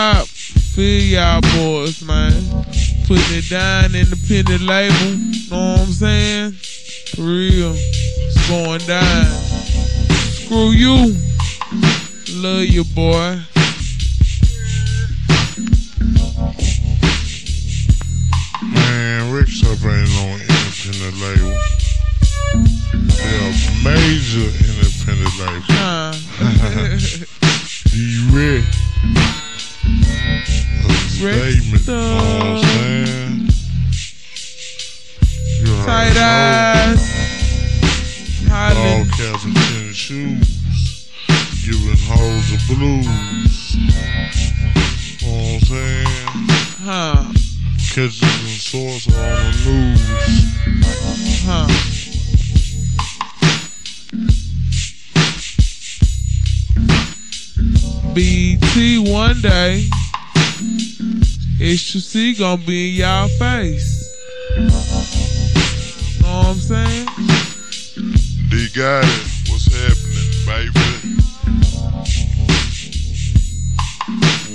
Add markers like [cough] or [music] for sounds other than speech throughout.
Rick feel y'all boys, man. Putting it down, independent label. Know what I'm saying? For real, it's going down. Screw you. Love you, boy. Man, Rick Shop ain't on independent label. They're a major independent label. Huh. [laughs] D-Rick. Statement, you know what I'm saying? You Tight know. eyes. Ball Hollin'. caps and tennis shoes. Giving hoes the blues. You know what I'm saying? Huh. Catches and swords on the news. Huh. BT one day, HC gonna be in y'all face. Know what I'm saying? D got it. What's happening, baby?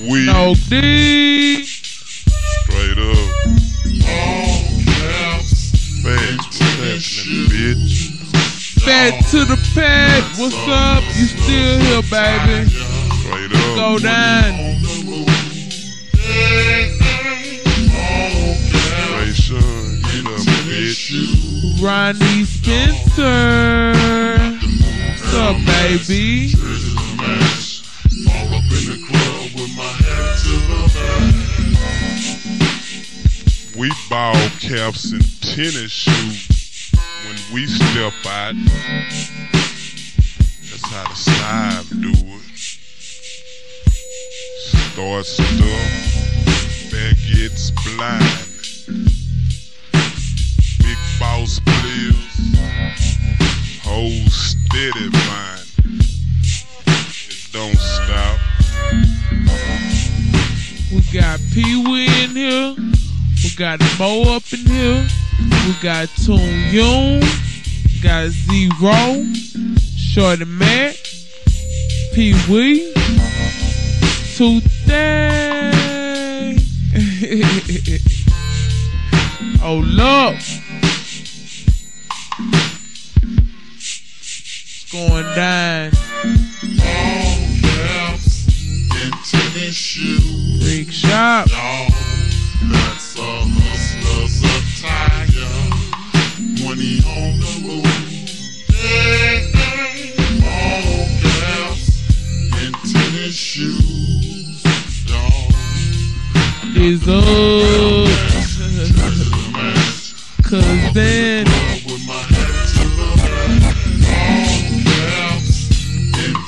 We No D. straight up. Facts, what's happening, bitch? Fat to the pad. What's up? You still here, baby? Straight up. Go down. Ronnie Spencer. What's up, baby? We ball caps and tennis shoes when we step out. That's how the slime do it. Start stuff, then gets blind. Boss players, hold steady mind. It don't stop. We got Pee Wee in here. We got Mo up in here. We got Toon Yoon. Got Zero. Shorty Mac. Pee Wee. Today. [laughs] oh, look. Is up. Cause then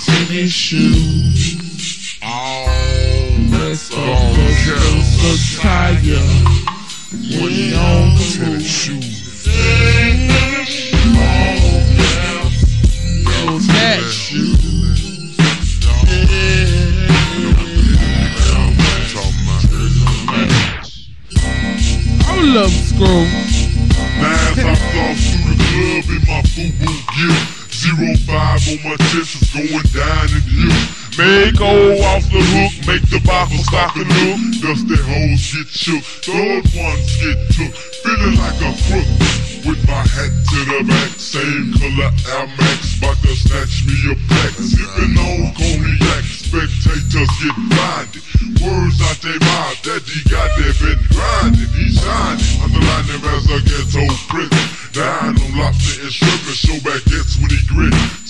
tennis shoes. All let's go. Caps. Attire. money on the move. Going down in here. Make old off the hook, make the bottle stop and look. Dusty whole shit shook, third ones get took. Feeling like a crook with my hat to the back. Same color Air Max, about to snatch me a pack. Sipping on cognac, spectators get blinded. Words out they mouth, that got that been grinding. He shining, underline him as a ghetto prince. Down on lobster and shrimp and show back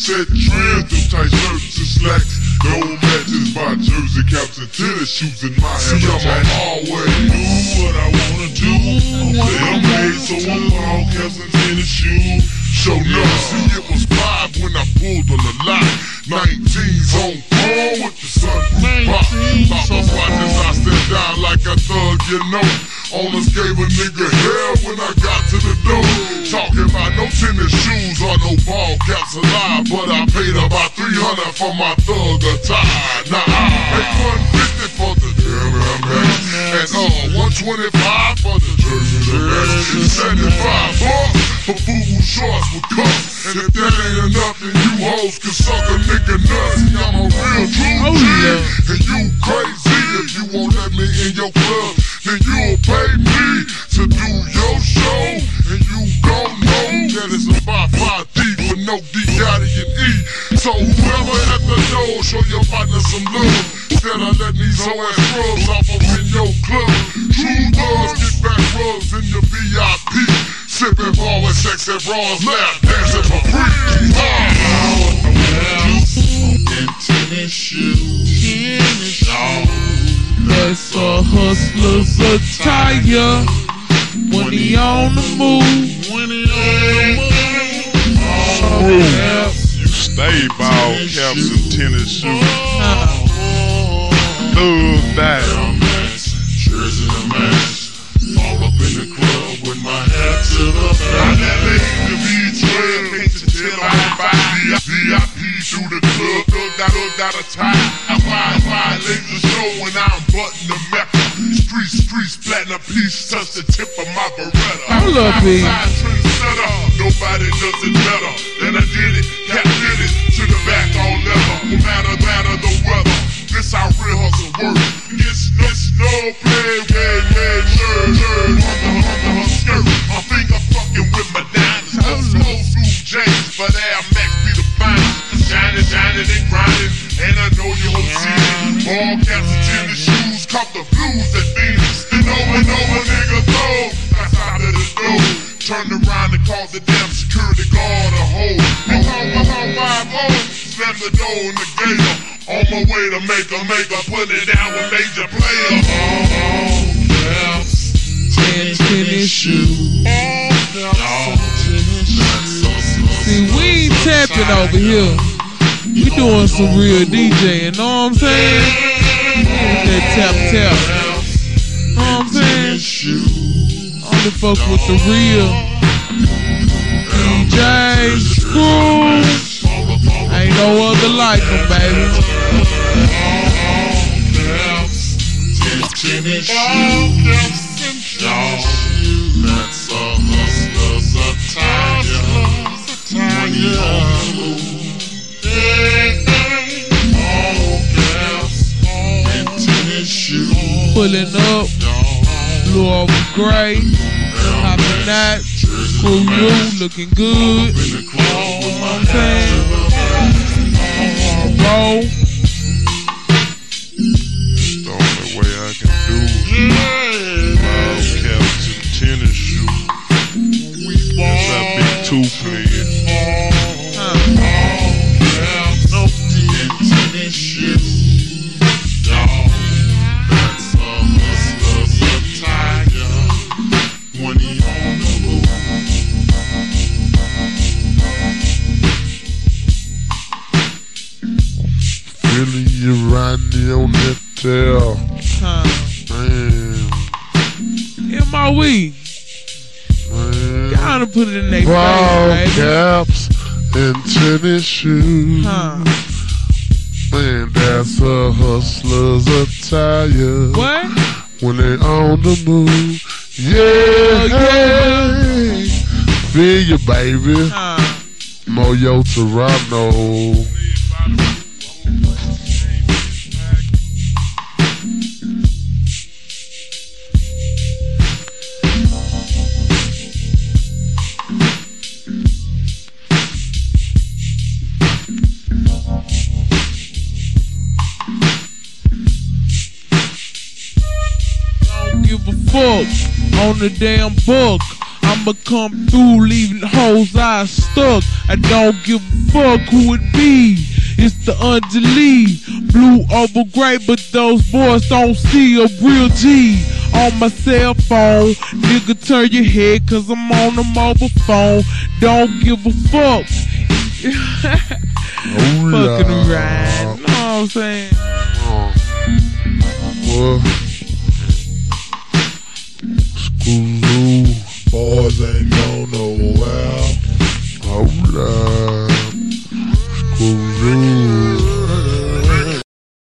Set trends, them tight shirts and slacks. No matches by jersey caps and tennis shoes in my See, I'ma always do what I wanna do. They're made so I'm all caps and tennis shoes. Show love, see it was five when I pulled on the lot. 19's on call with the sun pop. Papa watches I stand down like a thug, you know. Paid about 300 for my thug attire. Now I pay 150 for the German match, and uh 125 for the jersey match, 75 bucks for food shorts with cuffs. And if that ain't enough, then you hoes can suck a nigga nuts. I'm a real true Oh, G, and you crazy. if you won't let me in your club, of letting these ass scrubs off up in your club. True thugs get back rubs in your VIP. Sipping ball with sex and bras, lap dancing for free. Ah. And tennis shoes. That's a hustler's attire when he on the move. When it all Yeah. You stay ball caps and tennis shoes. Uh, Thug that. Jersey the mask. All up in the club with my hat to the back. I never hate the V12, hate to tell I five. VIP through the club, thugged out, thugged out a tie. I find five laser show when I'm button the mecca. Street, streets, platinum piece, touch the tip of my Beretta. Hold up, B. Outside trendsetter, Nobody does it better than I did it. Cap did it to the back on leather. No matter, matter the weather. This how real hustle work. It's it's no play, play, play, shirt, shirt, under, under her. I think I'm fucking with my diamonds. I'm slow through James, but Air Max be the finest. Shining, shining and grinding, and I know you hope see it. All caps and tennis shoes, cop the blues at Venus. And over and over, nigga, throw. That's out of the door. Turned around and called the damn security guard a hoe. I call my home five oh, slam the door in the gator. On my way to make a make a put it down with major players. Oh, caps, and tennis shoes. See, we ain't tapping over here. We doing some real DJing, know what I'm saying? That tap tap. Know what I'm saying? Only fuck with the real DJ Screw. Ain't no other like them, baby. Tennis shoes, y'all. That's. All caps shoes, Pulling up, blue over gray. Hopping that, screw you, looking good. Club I'm saying? Roll. Attire. When he on the move. Feeling you riding on that tail. huh. Man, MOE. Man. Gotta put it in their face, baby. caps and tennis shoes. Huh. Man, that's a hustler's attire. What? When they on the move. Yeah. Oh, Feel you, baby. Huh. Moyo Toronto. On the damn book. I'ma come through leaving hoes eyes stuck. I don't give a fuck who it be. It's the underlead, blue over gray, but those boys don't see a real G. On my cell phone, nigga turn your head cause I'm on the mobile phone. Don't give a fuck. Oh, [laughs] Fucking yeah. ride. Know what I'm saying? Well,